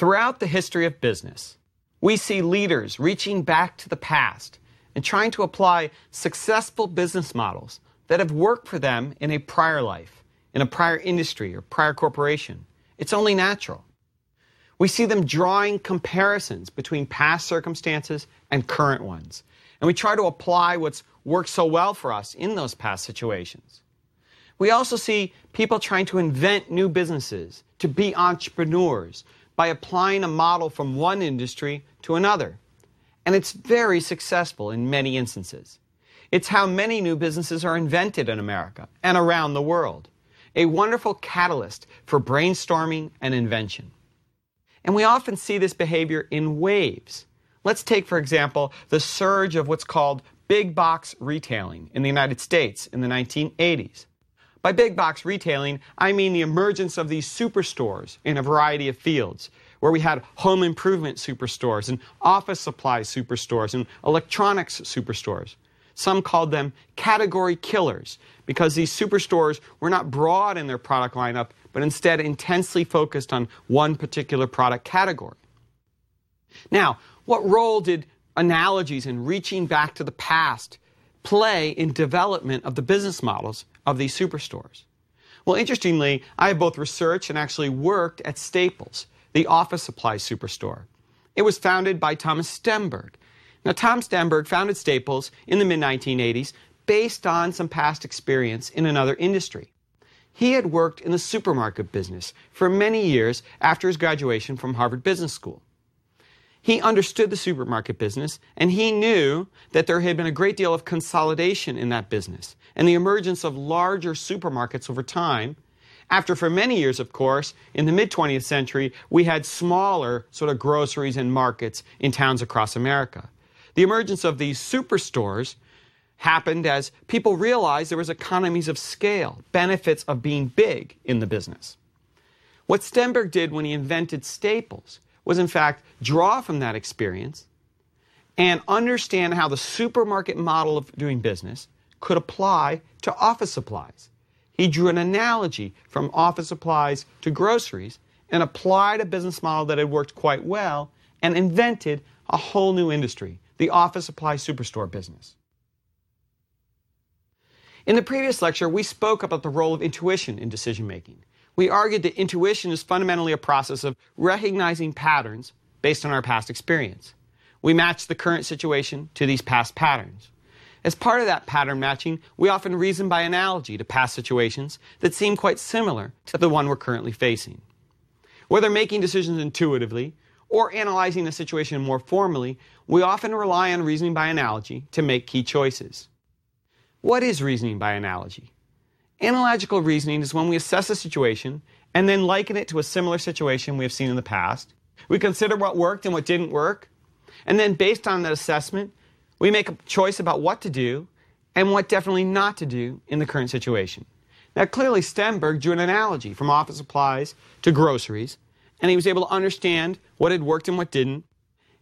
Throughout the history of business, we see leaders reaching back to the past and trying to apply successful business models that have worked for them in a prior life, in a prior industry or prior corporation. It's only natural. We see them drawing comparisons between past circumstances and current ones. And we try to apply what's worked so well for us in those past situations. We also see people trying to invent new businesses, to be entrepreneurs, by applying a model from one industry to another. And it's very successful in many instances. It's how many new businesses are invented in America and around the world. A wonderful catalyst for brainstorming and invention. And we often see this behavior in waves. Let's take, for example, the surge of what's called big box retailing in the United States in the 1980s. By big box retailing, I mean the emergence of these superstores in a variety of fields, where we had home improvement superstores and office supply superstores and electronics superstores. Some called them category killers because these superstores were not broad in their product lineup, but instead intensely focused on one particular product category. Now, what role did analogies and reaching back to the past play in development of the business models of these superstores? Well, interestingly, I have both researched and actually worked at Staples, the office supply superstore. It was founded by Thomas Stemberg. Now, Tom Stemberg founded Staples in the mid 1980s based on some past experience in another industry. He had worked in the supermarket business for many years after his graduation from Harvard Business School. He understood the supermarket business and he knew that there had been a great deal of consolidation in that business and the emergence of larger supermarkets over time. After, for many years, of course, in the mid 20th century, we had smaller sort of groceries and markets in towns across America. The emergence of these superstores happened as people realized there was economies of scale, benefits of being big in the business. What Stemberg did when he invented Staples was, in fact, draw from that experience and understand how the supermarket model of doing business could apply to office supplies. He drew an analogy from office supplies to groceries and applied a business model that had worked quite well and invented a whole new industry, the office supply superstore business. In the previous lecture, we spoke about the role of intuition in decision making. We argued that intuition is fundamentally a process of recognizing patterns based on our past experience. We match the current situation to these past patterns. As part of that pattern matching, we often reason by analogy to past situations that seem quite similar to the one we're currently facing. Whether making decisions intuitively or analyzing a situation more formally, we often rely on reasoning by analogy to make key choices. What is reasoning by analogy? Analogical reasoning is when we assess a situation and then liken it to a similar situation we have seen in the past. We consider what worked and what didn't work, and then based on that assessment, we make a choice about what to do and what definitely not to do in the current situation. Now, clearly, Stemberg drew an analogy from office supplies to groceries, and he was able to understand what had worked and what didn't,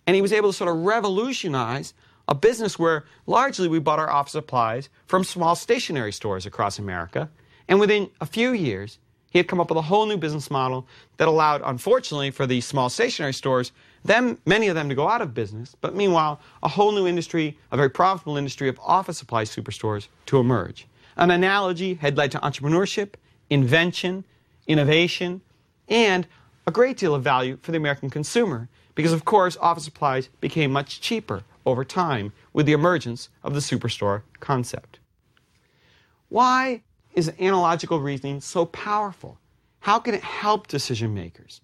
and he was able to sort of revolutionize a business where largely we bought our office supplies from small stationery stores across America. And within a few years, he had come up with a whole new business model that allowed, unfortunately, for these small stationery stores, them, many of them to go out of business, but meanwhile, a whole new industry, a very profitable industry of office supply superstores to emerge. An analogy had led to entrepreneurship, invention, innovation, and a great deal of value for the American consumer because, of course, office supplies became much cheaper over time with the emergence of the superstore concept. Why is analogical reasoning so powerful? How can it help decision makers?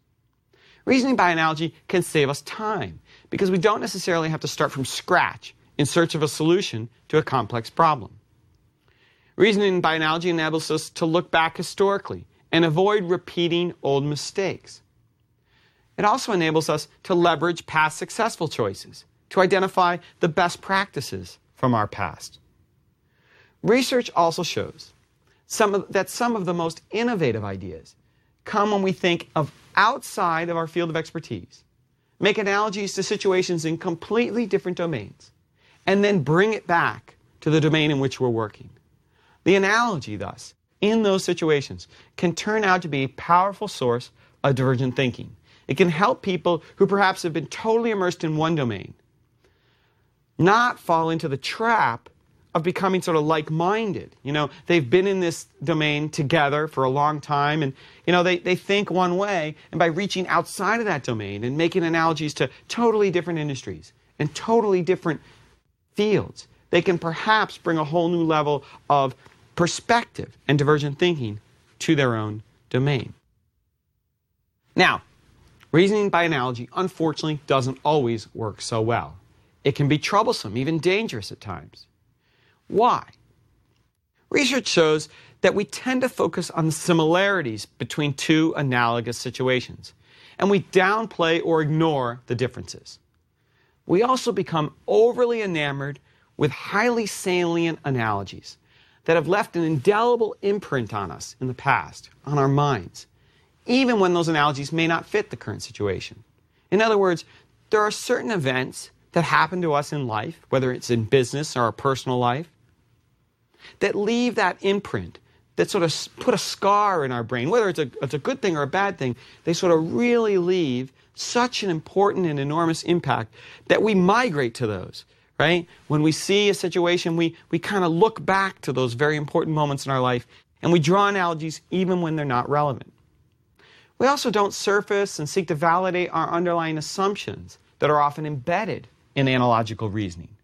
Reasoning by analogy can save us time because we don't necessarily have to start from scratch in search of a solution to a complex problem. Reasoning by analogy enables us to look back historically and avoid repeating old mistakes. It also enables us to leverage past successful choices to identify the best practices from our past. Research also shows some of, that some of the most innovative ideas come when we think of outside of our field of expertise, make analogies to situations in completely different domains, and then bring it back to the domain in which we're working. The analogy, thus, in those situations can turn out to be a powerful source of divergent thinking It can help people who perhaps have been totally immersed in one domain not fall into the trap of becoming sort of like-minded. You know, they've been in this domain together for a long time and, you know, they, they think one way and by reaching outside of that domain and making analogies to totally different industries and totally different fields, they can perhaps bring a whole new level of perspective and divergent thinking to their own domain. Now, reasoning by analogy unfortunately doesn't always work so well. It can be troublesome, even dangerous at times. Why? Research shows that we tend to focus on the similarities between two analogous situations, and we downplay or ignore the differences. We also become overly enamored with highly salient analogies that have left an indelible imprint on us in the past, on our minds, even when those analogies may not fit the current situation. In other words, there are certain events that happen to us in life, whether it's in business or our personal life, that leave that imprint, that sort of put a scar in our brain, whether it's a, it's a good thing or a bad thing, they sort of really leave such an important and enormous impact that we migrate to those, right? When we see a situation, we, we kind of look back to those very important moments in our life and we draw analogies even when they're not relevant. We also don't surface and seek to validate our underlying assumptions that are often embedded in analogical reasoning.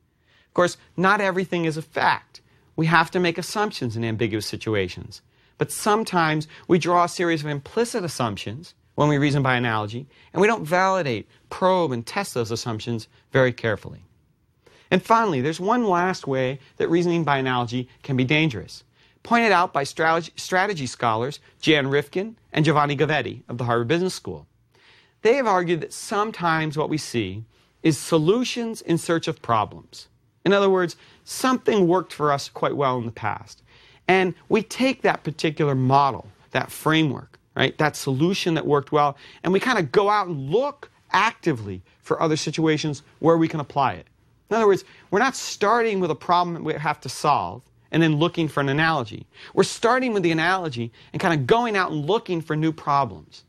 Of course, not everything is a fact. We have to make assumptions in ambiguous situations. But sometimes we draw a series of implicit assumptions when we reason by analogy, and we don't validate, probe, and test those assumptions very carefully. And finally, there's one last way that reasoning by analogy can be dangerous, pointed out by strategy, scholars Jan Rivkin and Giovanni Gavetti of the Harvard Business School. They have argued that sometimes what we see is solutions in search of problems. In other words, something worked for us quite well in the past. And we take that particular model, that framework, right, that solution that worked well, and we kind of go out and look actively for other situations where we can apply it. In other words, we're not starting with a problem that we have to solve and then looking for an analogy. We're starting with the analogy and kind of going out and looking for new problems.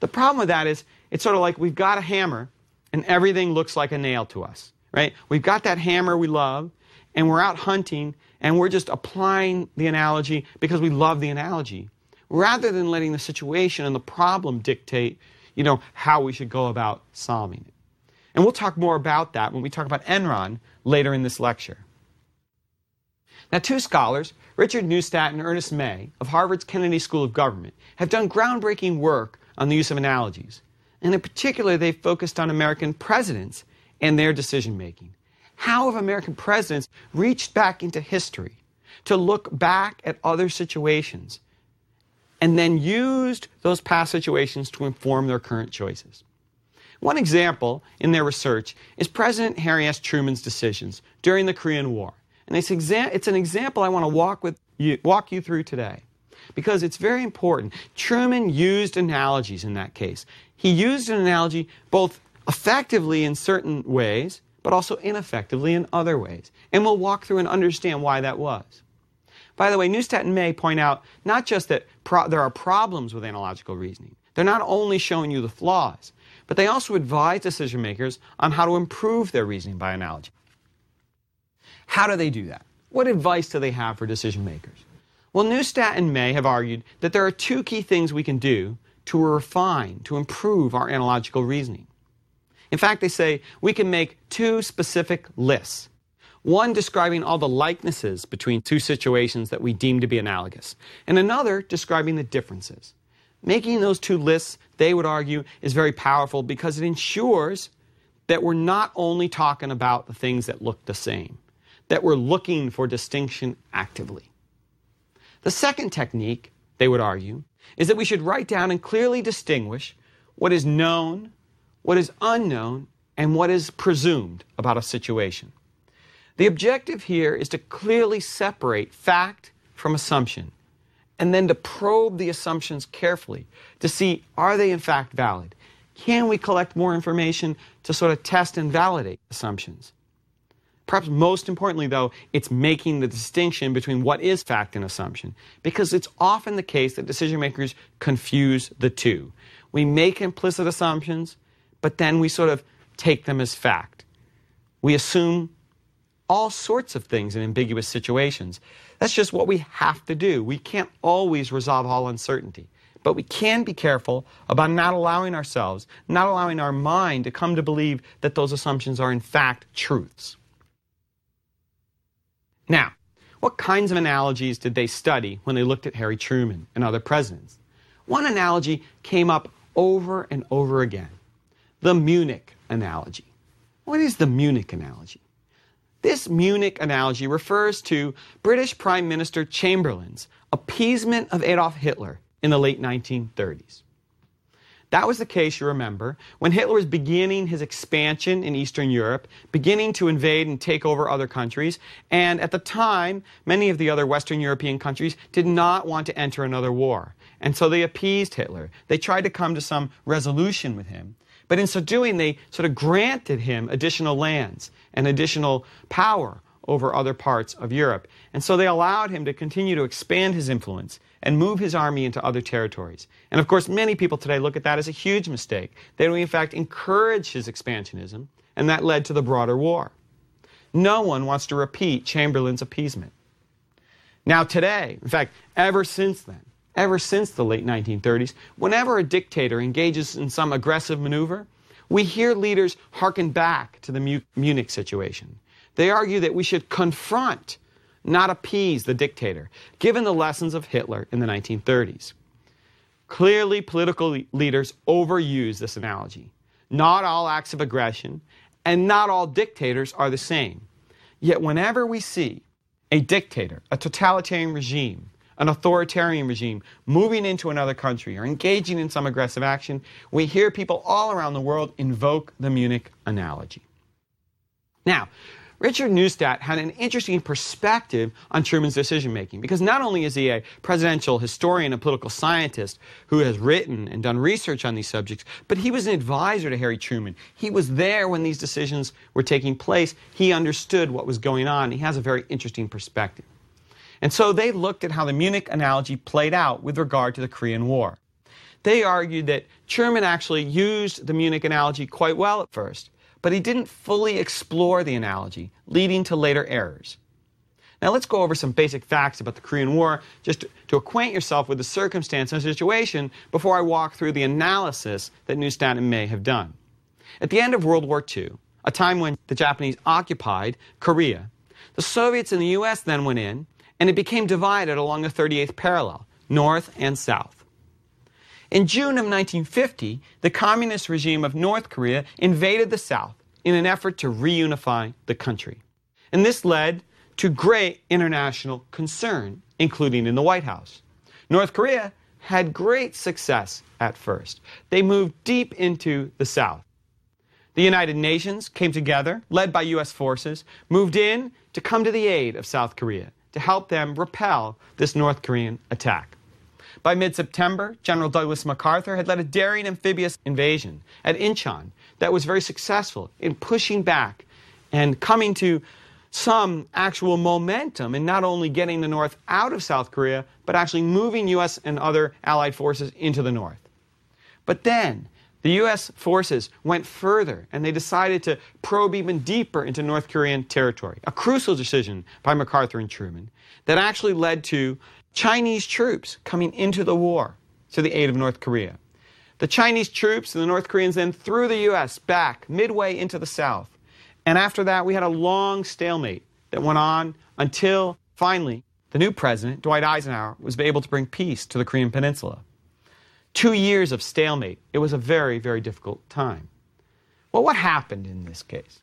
The problem with that is it's sort of like we've got a hammer and everything looks like a nail to us, right? We've got that hammer we love, and we're out hunting, and we're just applying the analogy because we love the analogy, rather than letting the situation and the problem dictate, you know, how we should go about solving it. And we'll talk more about that when we talk about Enron later in this lecture. Now, two scholars, Richard Neustadt and Ernest May of Harvard's Kennedy School of Government, have done groundbreaking work on the use of analogies and in particular, they've focused on American presidents and their decision making. How have American presidents reached back into history to look back at other situations and then used those past situations to inform their current choices? One example in their research is President Harry S. Truman's decisions during the Korean War. And it's, exa- it's an example I want to walk, with you, walk you through today because it's very important. Truman used analogies in that case. He used an analogy both effectively in certain ways, but also ineffectively in other ways. And we'll walk through and understand why that was. By the way, Neustadt and May point out not just that pro- there are problems with analogical reasoning, they're not only showing you the flaws, but they also advise decision makers on how to improve their reasoning by analogy. How do they do that? What advice do they have for decision makers? Well, Neustadt and May have argued that there are two key things we can do to refine, to improve our analogical reasoning. In fact, they say we can make two specific lists. One describing all the likenesses between two situations that we deem to be analogous, and another describing the differences. Making those two lists, they would argue, is very powerful because it ensures that we're not only talking about the things that look the same, that we're looking for distinction actively. The second technique, they would argue, is that we should write down and clearly distinguish what is known, what is unknown, and what is presumed about a situation. The objective here is to clearly separate fact from assumption and then to probe the assumptions carefully to see are they in fact valid? Can we collect more information to sort of test and validate assumptions? Perhaps most importantly, though, it's making the distinction between what is fact and assumption, because it's often the case that decision makers confuse the two. we make implicit assumptions, but then we sort of take them as fact. We assume all sorts of things in ambiguous situations. That's just what we have to do. We can't always resolve all uncertainty. But we can be careful about not allowing ourselves, not allowing our mind to come to believe that those assumptions are in fact truths. Now, what kinds of analogies did they study when they looked at Harry Truman and other presidents? One analogy came up over and over again the Munich analogy. What is the Munich analogy? This Munich analogy refers to British Prime Minister Chamberlain's appeasement of Adolf Hitler in the late 1930s. That was the case, you remember, when Hitler was beginning his expansion in Eastern Europe, beginning to invade and take over other countries. And at the time, many of the other Western European countries did not want to enter another war. And so they appeased Hitler. They tried to come to some resolution with him. But in so doing, they sort of granted him additional lands and additional power over other parts of Europe. And so they allowed him to continue to expand his influence and move his army into other territories. And of course, many people today look at that as a huge mistake. They in fact encourage his expansionism, and that led to the broader war. No one wants to repeat Chamberlain's appeasement. Now, today, in fact, ever since then, ever since the late 1930s, whenever a dictator engages in some aggressive maneuver, we hear leaders hearken back to the Munich situation. They argue that we should confront, not appease the dictator, given the lessons of Hitler in the 1930s. Clearly, political leaders overuse this analogy. Not all acts of aggression and not all dictators are the same. Yet, whenever we see a dictator, a totalitarian regime, an authoritarian regime moving into another country or engaging in some aggressive action, we hear people all around the world invoke the Munich analogy. Now, Richard Neustadt had an interesting perspective on Truman's decision making because not only is he a presidential historian and political scientist who has written and done research on these subjects, but he was an advisor to Harry Truman. He was there when these decisions were taking place. He understood what was going on. He has a very interesting perspective. And so they looked at how the Munich analogy played out with regard to the Korean War. They argued that Truman actually used the Munich analogy quite well at first, but he didn't fully explore the analogy, leading to later errors. Now let's go over some basic facts about the Korean War just to acquaint yourself with the circumstance and situation before I walk through the analysis that Neustadt and May have done. At the end of World War II, a time when the Japanese occupied Korea, the Soviets and the US then went in and it became divided along the 38th parallel, north and south. In June of 1950, the communist regime of North Korea invaded the South in an effort to reunify the country. And this led to great international concern, including in the White House. North Korea had great success at first. They moved deep into the South. The United Nations came together, led by U.S. forces, moved in to come to the aid of South Korea to help them repel this North Korean attack. By mid September, General Douglas MacArthur had led a daring amphibious invasion at Incheon that was very successful in pushing back and coming to some actual momentum in not only getting the North out of South Korea, but actually moving U.S. and other allied forces into the North. But then, the U.S. forces went further and they decided to probe even deeper into North Korean territory. A crucial decision by MacArthur and Truman that actually led to Chinese troops coming into the war to the aid of North Korea. The Chinese troops and the North Koreans then threw the U.S. back midway into the South. And after that, we had a long stalemate that went on until finally the new president, Dwight Eisenhower, was able to bring peace to the Korean Peninsula. Two years of stalemate. It was a very, very difficult time. Well, what happened in this case?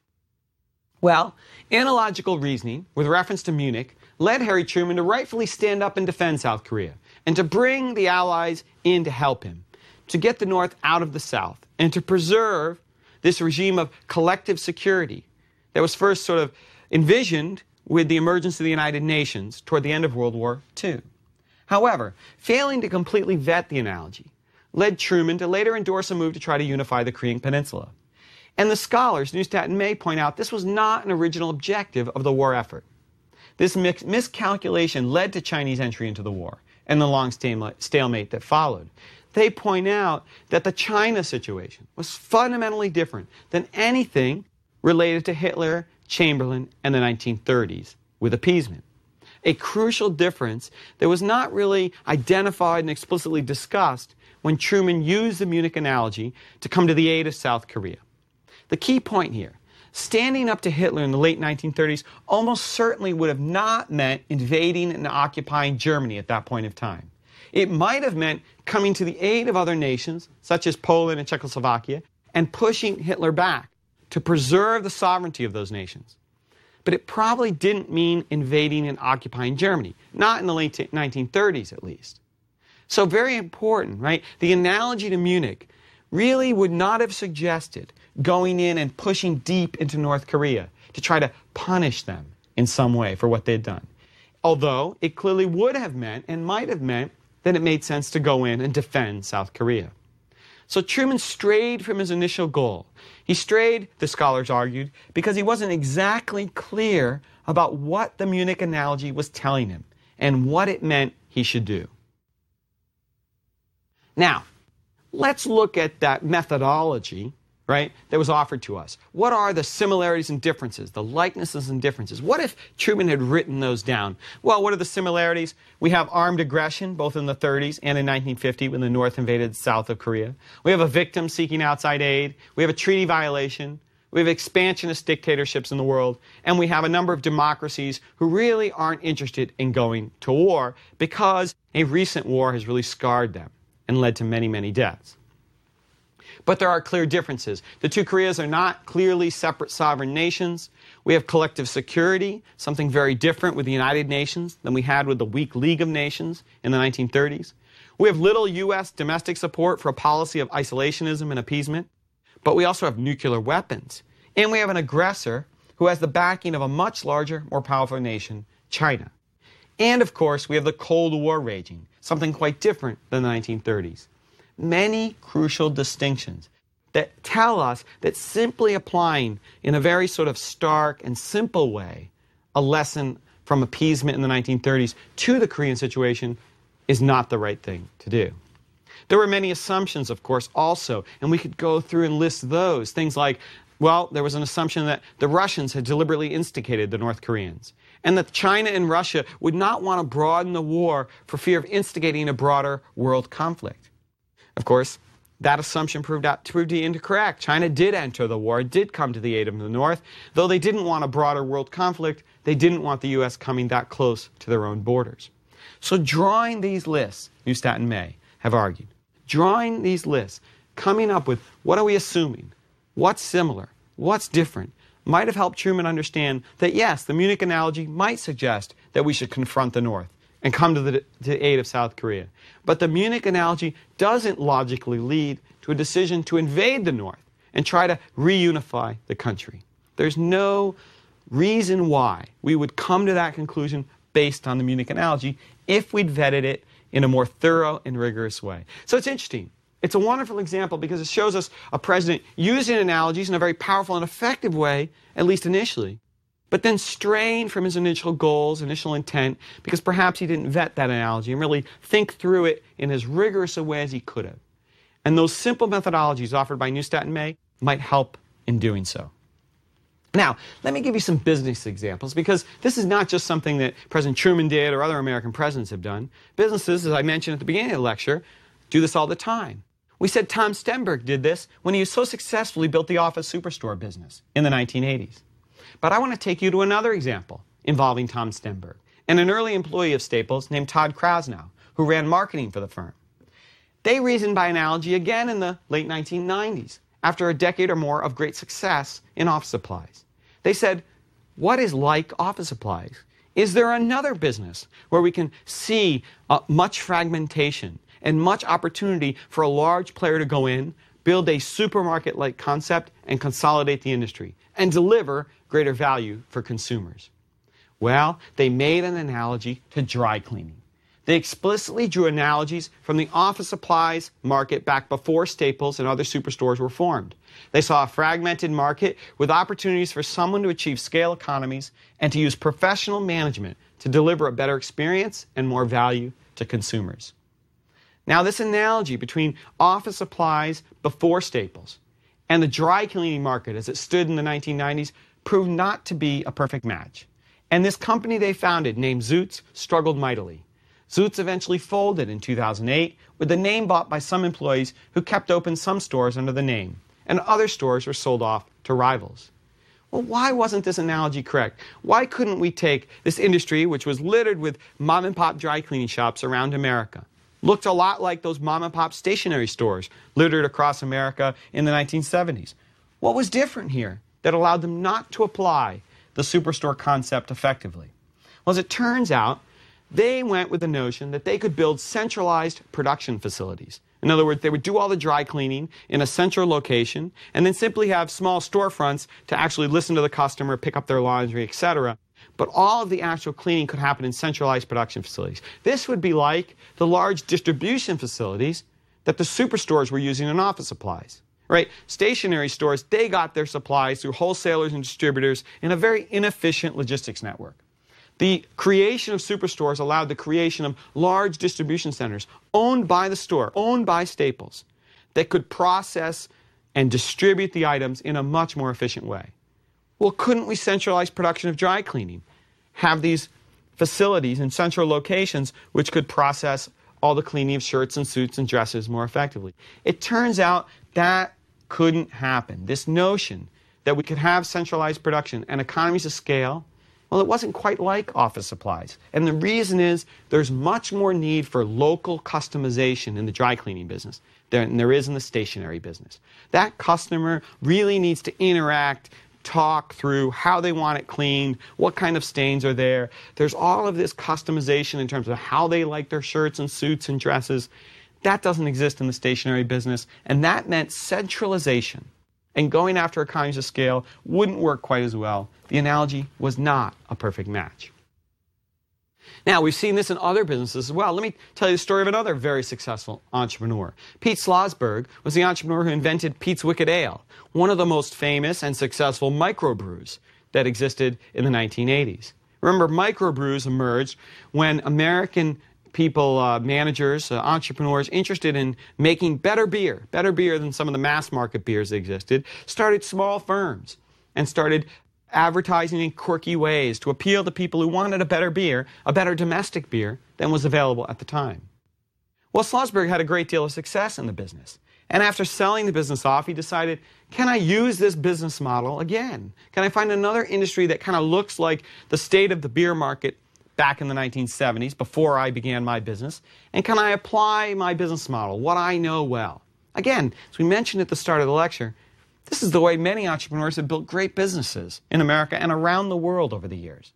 Well, analogical reasoning with reference to Munich led Harry Truman to rightfully stand up and defend South Korea and to bring the Allies in to help him, to get the North out of the South, and to preserve this regime of collective security that was first sort of envisioned with the emergence of the United Nations toward the end of World War II. However, failing to completely vet the analogy, led Truman to later endorse a move to try to unify the Korean Peninsula. And the scholars, Neustadt and May, point out this was not an original objective of the war effort. This miscalculation led to Chinese entry into the war. and the long stalemate that followed. They point out that the China situation was fundamentally different than anything related to Hitler, Chamberlain, and the 1930s with appeasement. A crucial difference that was not really identified and explicitly discussed when Truman used the Munich analogy to come to the aid of South Korea. The key point here standing up to Hitler in the late 1930s almost certainly would have not meant invading and occupying Germany at that point of time. It might have meant coming to the aid of other nations, such as Poland and Czechoslovakia, and pushing Hitler back to preserve the sovereignty of those nations. But it probably didn't mean invading and occupying Germany, not in the late 1930s at least. So, very important, right? The analogy to Munich really would not have suggested going in and pushing deep into North Korea to try to punish them in some way for what they'd done. Although it clearly would have meant and might have meant that it made sense to go in and defend South Korea. So Truman strayed from his initial goal. He strayed, the scholars argued, because he wasn't exactly clear about what the Munich analogy was telling him and what it meant he should do. Now, let's look at that methodology right, that was offered to us. What are the similarities and differences, the likenesses and differences? What if Truman had written those down? Well, what are the similarities? We have armed aggression, both in the 30s and in 1950 when the North invaded south of Korea. We have a victim seeking outside aid. We have a treaty violation. We have expansionist dictatorships in the world. And we have a number of democracies who really aren't interested in going to war because a recent war has really scarred them and led to many, many deaths. But there are clear differences. The two Koreas are not clearly separate sovereign nations. We have collective security, something very different with the United Nations than we had with the weak League of Nations in the 1930s. We have little U.S. domestic support for a policy of isolationism and appeasement. But we also have nuclear weapons. And we have an aggressor who has the backing of a much larger, more powerful nation, China. And of course, we have the Cold War raging, something quite different than the 1930s many crucial distinctions that tell us that simply applying in a very sort of stark and simple way a lesson from appeasement in the 1930s to the Korean situation is not the right thing to do. There were many assumptions, of course, also, and we could go through and list those. Things like, well, there was an assumption that the Russians had deliberately instigated the North Koreans, and that China and Russia would not want to broaden the war for fear of instigating a broader world conflict. Of course, that assumption proved out to be incorrect. China did enter the war, did come to the aid of the North, though they didn't want a broader world conflict. They didn't want the U.S. coming that close to their own borders. So, drawing these lists, Neustadt and May have argued, drawing these lists, coming up with what are we assuming, what's similar, what's different, might have helped Truman understand that yes, the Munich analogy might suggest that we should confront the North and come to the, to aid of South Korea. But the Munich analogy doesn't logically lead to a decision to invade the North and try to reunify the country. There's no reason why we would come to that conclusion based on the Munich analogy if we'd vetted it in a more thorough and rigorous way. So it's interesting. It's a wonderful example because it shows us a president using analogies in a very powerful and effective way, at least initially, but then straying from his initial goals, initial intent, because perhaps he didn't vet that analogy and really think through it in as rigorous a way as he could have. And those simple methodologies offered by Neustadt and May might help in doing so. Now, let me give you some business examples because this is not just something that President Truman did or other American presidents have done. Businesses, as I mentioned at the beginning of the lecture, do this all the time. We said Tom Stemberg did this when he so successfully built the office superstore business in the 1980s. But I want to take you to another example involving Tom Stemberg and an early employee of Staples named Todd Krasnow, who ran marketing for the firm. They reasoned by analogy again in the late 1990s, after a decade or more of great success in office supplies. They said, What is like office supplies? Is there another business where we can see uh, much fragmentation and much opportunity for a large player to go in, build a supermarket like concept, and consolidate the industry and deliver greater value for consumers? Well, they made an analogy to dry cleaning. They explicitly drew analogies from the office supplies market back before Staples and other superstores were formed. They saw a fragmented market with opportunities for someone to achieve scale economies and to use professional management to deliver a better experience and more value to consumers. Now, this analogy between office supplies before Staples and the dry cleaning market as it stood in the 1990s proved not to be a perfect match. And this company they founded, named Zoots, struggled mightily. Zoots eventually folded in 2008 with the name bought by some employees who kept open some stores under the name, and other stores were sold off to rivals. Well, why wasn't this analogy correct? Why couldn't we take this industry, which was littered with mom and pop dry cleaning shops around America, looked a lot like those mom and pop stationery stores littered across America in the 1970s? What was different here that allowed them not to apply the superstore concept effectively? Well, as it turns out, they went with the notion that they could build centralized production facilities. In other words, they would do all the dry cleaning in a central location and then simply have small storefronts to actually listen to the customer, pick up their laundry, etc. But all of the actual cleaning could happen in centralized production facilities. This would be like the large distribution facilities that the superstores were using in office supplies. Right? Stationery stores, they got their supplies through wholesalers and distributors in a very inefficient logistics network. The creation of superstores allowed the creation of large distribution centers owned by the store, owned by Staples, that could process and distribute the items in a much more efficient way. Well, couldn't we centralize production of dry cleaning? Have these facilities in central locations which could process all the cleaning of shirts and suits and dresses more effectively. It turns out that couldn't happen. This notion that we could have centralized production and economies of scale well, it wasn't quite like office supplies. And the reason is there's much more need for local customization in the dry cleaning business than there is in the stationery business. That customer really needs to interact, talk through how they want it cleaned, what kind of stains are there. There's all of this customization in terms of how they like their shirts and suits and dresses. That doesn't exist in the stationery business, and that meant centralization and going after economies of scale wouldn't work quite as well. The analogy was not a perfect match. Now, we've seen this in other businesses as well. Let me tell you the story of another very successful entrepreneur. Pete Slosberg was the entrepreneur who invented Pete's Wicked Ale, one of the most famous and successful microbrews that existed in the 1980s. Remember, microbrews emerged when American people, uh, managers, uh, entrepreneurs interested in making better beer, better beer than some of the mass market beers that existed, started small firms and started advertising in quirky ways to appeal to people who wanted a better beer, a better domestic beer than was available at the time. Well, Slosberg had a great deal of success in the business. And after selling the business off, he decided, can I use this business model again? Can I find another industry that kind of looks like the state of the beer market back in the 1970s before I began my business? And can I apply my business model, what I know well? Again, as we mentioned at the start of the lecture, this is the way many entrepreneurs have built great businesses in America and around the world over the years.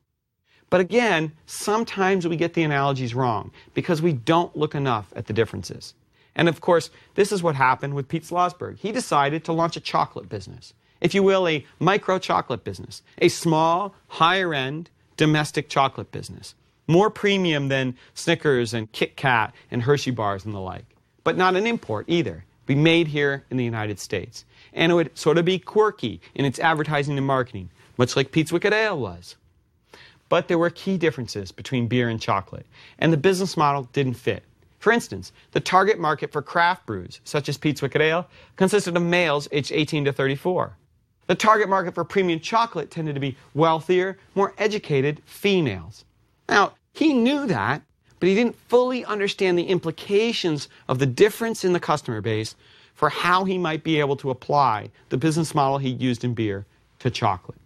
But again, sometimes we get the analogies wrong because we don't look enough at the differences. And of course, this is what happened with Pete Slosberg. He decided to launch a chocolate business, if you will, a micro chocolate business, a small, higher end, domestic chocolate business. More premium than Snickers and Kit Kat and Hershey bars and the like. But not an import either. Be made here in the United States. And it would sort of be quirky in its advertising and marketing, much like Pete's Wicked Ale was. But there were key differences between beer and chocolate, and the business model didn't fit. For instance, the target market for craft brews, such as Pete's Wicked Ale, consisted of males aged 18 to 34. The target market for premium chocolate tended to be wealthier, more educated females. Now, he knew that, but he didn't fully understand the implications of the difference in the customer base for how he might be able to apply the business model he used in beer to chocolate.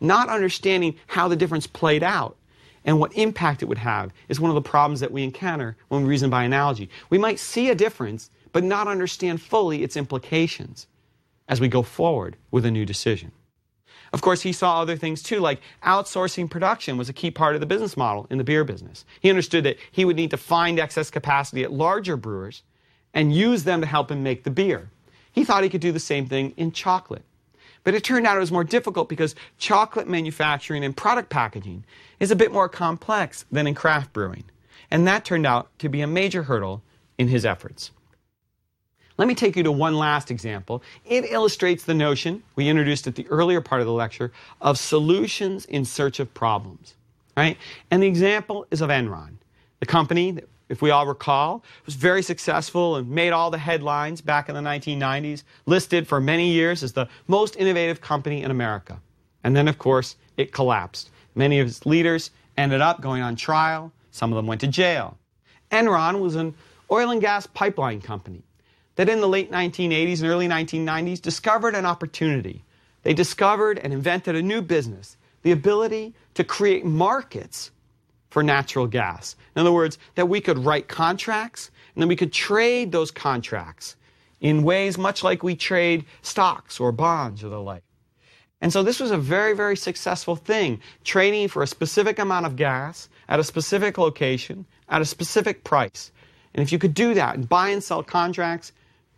Not understanding how the difference played out and what impact it would have is one of the problems that we encounter when we reason by analogy. We might see a difference, but not understand fully its implications as we go forward with a new decision. Of course, he saw other things too, like outsourcing production was a key part of the business model in the beer business. He understood that he would need to find excess capacity at larger brewers and use them to help him make the beer. He thought he could do the same thing in chocolate. But it turned out it was more difficult because chocolate manufacturing and product packaging is a bit more complex than in craft brewing. And that turned out to be a major hurdle in his efforts. Let me take you to one last example. It illustrates the notion we introduced at the earlier part of the lecture of solutions in search of problems. Right? And the example is of Enron. The company, if we all recall, was very successful and made all the headlines back in the 1990s, listed for many years as the most innovative company in America. And then, of course, it collapsed. Many of its leaders ended up going on trial. Some of them went to jail. Enron was an oil and gas pipeline company that in the late 1980s and early 1990s discovered an opportunity. They discovered and invented a new business, the ability to create markets for natural gas. In other words, that we could write contracts and then we could trade those contracts in ways much like we trade stocks or bonds or the like. And so this was a very, very successful thing, trading for a specific amount of gas at a specific location at a specific price. And if you could do that and buy and sell contracts,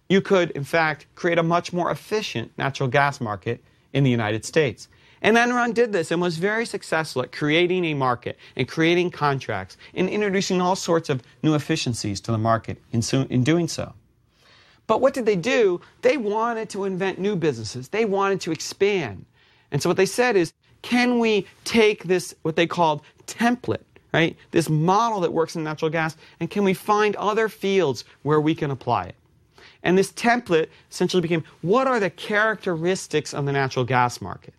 you could, in fact, create a much more efficient natural gas market in the United States. And Enron did this and was very successful at creating a market and creating contracts and introducing all sorts of new efficiencies to the market in, so, in doing so. But what did they do? They wanted to invent new businesses. They wanted to expand. And so what they said is, can we take this, what they called template, right? This model that works in natural gas, and can we find other fields where we can apply it? And this template essentially became what are the characteristics of the natural gas market?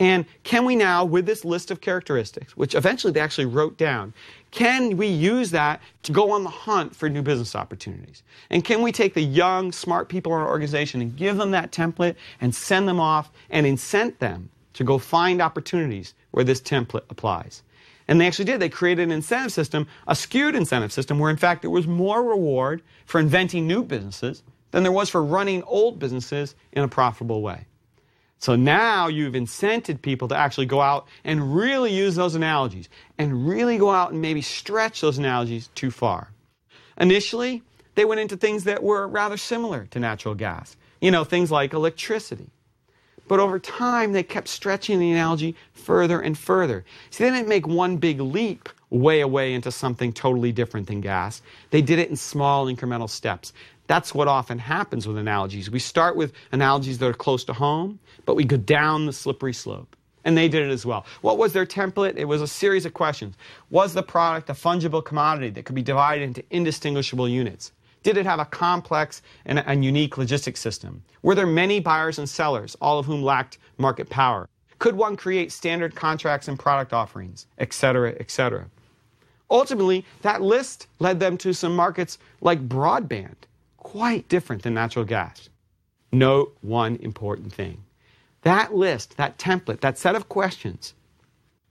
And can we now, with this list of characteristics, which eventually they actually wrote down, can we use that to go on the hunt for new business opportunities? And can we take the young, smart people in our organization and give them that template and send them off and incent them to go find opportunities where this template applies? And they actually did. They created an incentive system, a skewed incentive system, where in fact there was more reward for inventing new businesses than there was for running old businesses in a profitable way. So now you've incented people to actually go out and really use those analogies and really go out and maybe stretch those analogies too far. Initially, they went into things that were rather similar to natural gas. You know, things like electricity. But over time, they kept stretching the analogy further and further. See, they didn't make one big leap way away into something totally different than gas. They did it in small incremental steps. That's what often happens with analogies. We start with analogies that are close to home, but we go down the slippery slope. And they did it as well. What was their template? It was a series of questions. Was the product a fungible commodity that could be divided into indistinguishable units? Did it have a complex and, and unique logistics system? Were there many buyers and sellers, all of whom lacked market power? Could one create standard contracts and product offerings, et cetera, et cetera? Ultimately, that list led them to some markets like broadband quite different than natural gas. Note one important thing. That list, that template, that set of questions,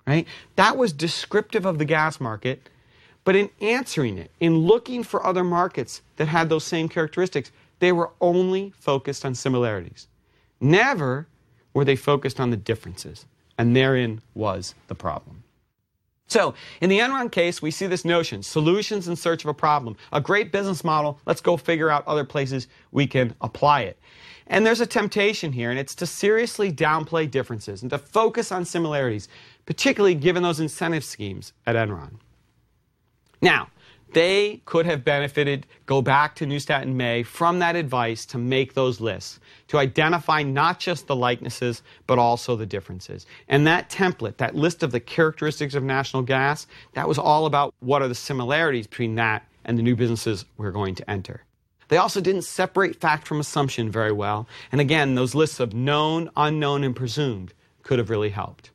right? That was descriptive of the gas market, but in answering it, in looking for other markets that had those same characteristics, they were only focused on similarities. Never were they focused on the differences. And therein was the problem. So, in the Enron case, we see this notion solutions in search of a problem. A great business model, let's go figure out other places we can apply it. And there's a temptation here, and it's to seriously downplay differences and to focus on similarities, particularly given those incentive schemes at Enron. Now, they could have benefited, go back to Neustadt and May from that advice to make those lists, to identify not just the likenesses, but also the differences. And that template, that list of the characteristics of national gas, that was all about what are the similarities between that and the new businesses we're going to enter. They also didn't separate fact from assumption very well. And again, those lists of known, unknown, and presumed could have really helped.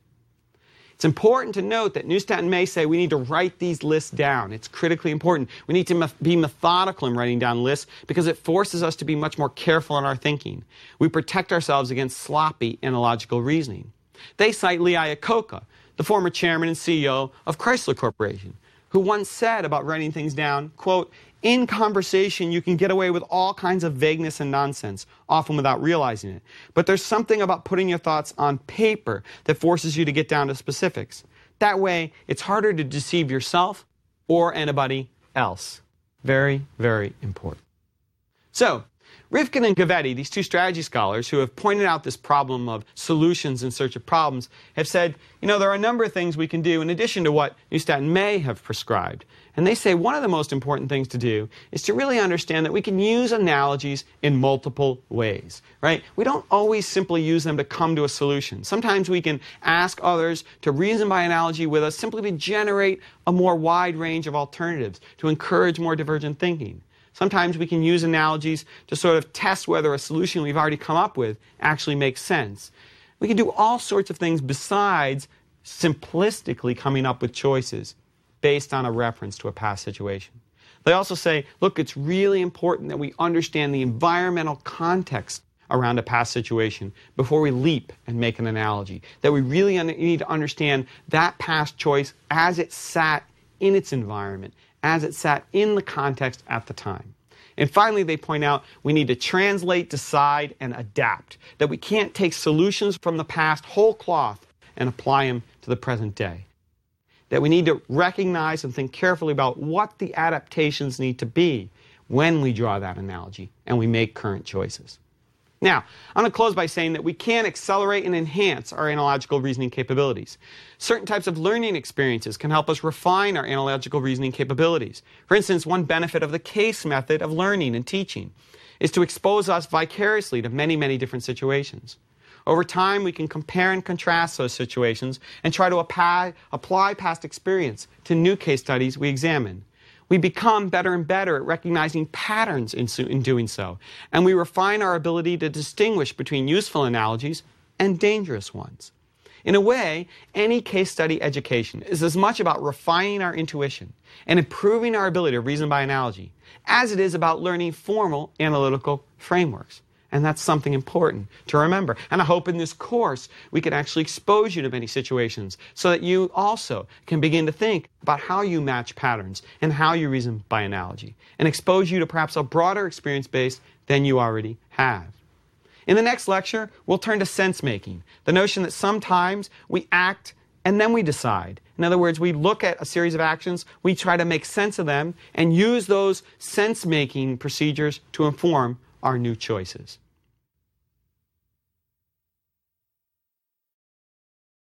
It's important to note that Neustadt and May say we need to write these lists down. It's critically important. We need to be methodical in writing down lists because it forces us to be much more careful in our thinking. We protect ourselves against sloppy analogical reasoning. They cite Lee Iacocca, the former chairman and CEO of Chrysler Corporation, who once said about writing things down, quote, in conversation, you can get away with all kinds of vagueness and nonsense, often without realizing it. But there's something about putting your thoughts on paper that forces you to get down to specifics. That way, it's harder to deceive yourself or anybody else. Very, very important. So, Rivkin and Gavetti, these two strategy scholars who have pointed out this problem of solutions in search of problems, have said, you know, there are a number of things we can do in addition to what Neustadt May have prescribed. And they say one of the most important things to do is to really understand that we can use analogies in multiple ways, right? We don't always simply use them to come to a solution. Sometimes we can ask others to reason by analogy with us simply to generate a more wide range of alternatives, to encourage more divergent thinking. Sometimes we can use analogies to sort of test whether a solution we've already come up with actually makes sense. We can do all sorts of things besides simplistically coming up with choices based on a reference to a past situation. They also say, look, it's really important that we understand the environmental context around a past situation before we leap and make an analogy. That we really need to understand that past choice as it sat in its environment as it sat in the context at the time. And finally, they point out we need to translate, decide, and adapt. That we can't take solutions from the past whole cloth and apply them to the present day. That we need to recognize and think carefully about what the adaptations need to be when we draw that analogy and we make current choices. Now, I'm going to close by saying that we can accelerate and enhance our analogical reasoning capabilities. Certain types of learning experiences can help us refine our analogical reasoning capabilities. For instance, one benefit of the case method of learning and teaching is to expose us vicariously to many, many different situations. Over time, we can compare and contrast those situations and try to apply, past experience to new case studies we examine. We become better and better at recognizing patterns in, in, doing so, and we refine our ability to distinguish between useful analogies and dangerous ones. In a way, any case study education is as much about refining our intuition and improving our ability to reason by analogy as it is about learning formal analytical frameworks. And that's something important to remember. And I hope in this course we can actually expose you to many situations so that you also can begin to think about how you match patterns and how you reason by analogy and expose you to perhaps a broader experience base than you already have. In the next lecture, we'll turn to sense making, the notion that sometimes we act and then we decide. In other words, we look at a series of actions, we try to make sense of them, and use those sense making procedures to inform our new choices.